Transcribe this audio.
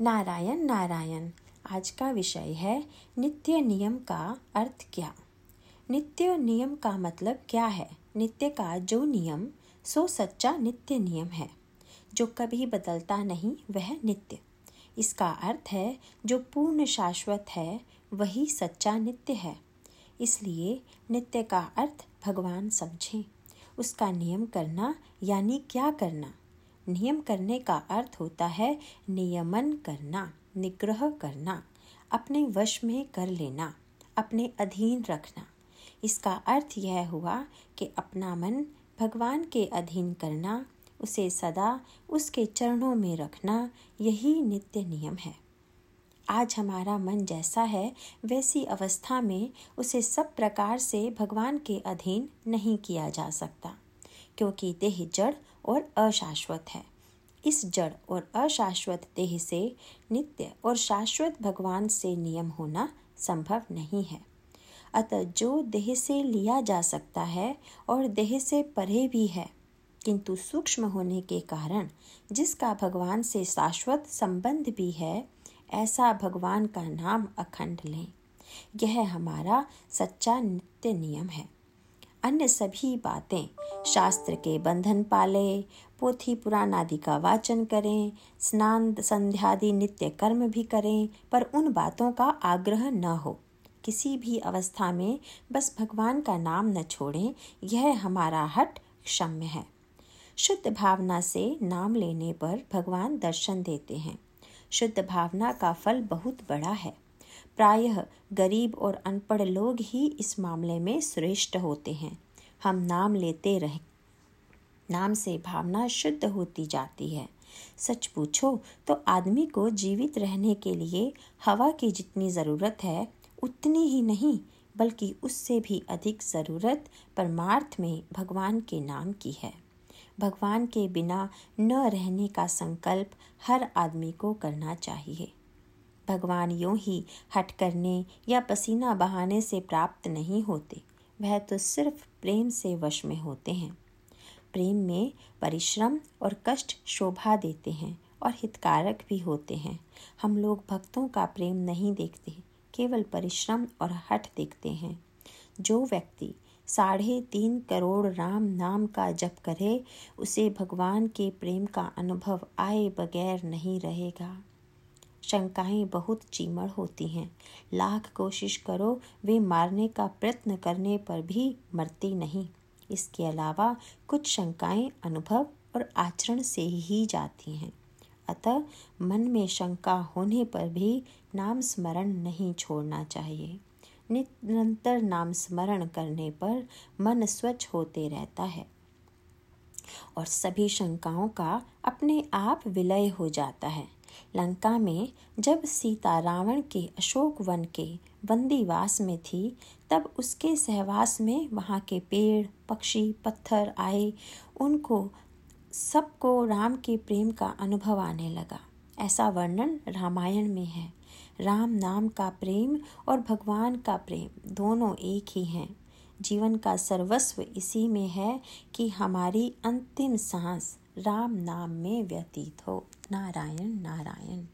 नारायण नारायण, आज का विषय है नित्य नियम का अर्थ क्या? नित्य नियम का मतलब क्या है? नित्य का जो नियम, सो सच्चा नित्य नियम है। जो कभी बदलता नहीं, वह नित्य। इसका अर्थ है, जो पूर्ण शाश्वत है, वही सच्चा नित्य है। इसलिए नित्य का अर्थ भगवान समझें। उसका नियम करना, यानी क्या करना? नियम करने का अर्थ होता है नियमन करना, निग्रह करना, अपने वश में कर लेना, अपने अधीन रखना। इसका अर्थ यह हुआ कि अपना मन भगवान के अधीन करना, उसे सदा उसके चरणों में रखना, यही नित्य नियम है। आज हमारा मन जैसा है, वैसी अवस्था में उसे सब प्रकार से भगवान के अधीन नहीं किया जा सकता, क्योंकि देह जड़ और अशाश्वत है। इस जड़ और अशाश्वत देह से नित्य और शाश्वत भगवान से नियम होना संभव नहीं है। अतः जो देह से लिया जा सकता है और देह से परे भी है, किंतु सूक्ष्म होने के कारण जिसका भगवान से शाश्वत संबंध भी है, ऐसा भगवान का नाम अखंड लें। यह हमारा सच्चा नित्य नियम है। अन्य सभी बातें शास्त्र के बंधन पाले, पोथी पुराण आदि का वाचन करें, स्नान संध्यादि नित्य कर्म भी करें, पर उन बातों का आग्रह न हो। किसी भी अवस्था में बस भगवान का नाम न छोड़ें, यह हमारा हट क्षम्य है। शुद्ध भावना से नाम लेने पर भगवान दर्शन देते हैं। शुद्ध भावना का फल बहुत बड़ा है। प्रायः गरीब और अनपढ़ लोग ही इस मामले में श्रेष्ठ होते हैं। हम नाम लेते रहे, नाम से भावना शुद्ध होती जाती है। सच पूछो तो आदमी को जीवित रहने के लिए हवा की जितनी ज़रूरत है, उतनी ही नहीं, बल्कि उससे भी अधिक ज़रूरत परमार्थ में भगवान के नाम की है। भगवान के बिना न रहने का संकल्प हर आदमी को करना चाहिए। भगवान यूँ ही हट करने या पसीना बहाने से प्राप्त नहीं होते। वह तो सिर्फ़ प्रेम से वश में होते हैं। प्रेम में परिश्रम और कष्ट शोभा देते हैं और हितकारक भी होते हैं। हम लोग भक्तों का प्रेम नहीं देखते, केवल परिश्रम और हट देखते हैं। जो व्यक्ति साढ़े तीन करोड़ राम नाम का जप करे, उसे भगवान के प्रेम का अनुभव आए बगैर नहीं रहेगा। शंकाएँ बहुत चीमड़ होती हैं। लाख कोशिश करो, वे मारने का प्रयत्न करने पर भी मरती नहीं। इसके अलावा कुछ शंकाएँ अनुभव और आचरण से ही जाती हैं। अतः मन में शंका होने पर भी नाम स्मरण नहीं छोड़ना चाहिए। निरंतर नाम स्मरण करने पर मन स्वच्छ होते रहता है और सभी शंकाओं का अपने आप विलय हो जाता है। लंका में जब सीता रावण के अशोक वन के बंदीवास में थी, तब उसके सहवास में वहाँ के पेड़, पक्षी, पत्थर आए। उनको सबको राम के प्रेम का अनुभव आने लगा। ऐसा वर्णन रामायण में है। राम नाम का प्रेम और भगवान का प्रेम दोनों एक ही हैं। जीवन का सर्वस्व इसी में है कि हमारी अंतिम सांस राम नाम में व्यतीत हो। नारायण नारायण।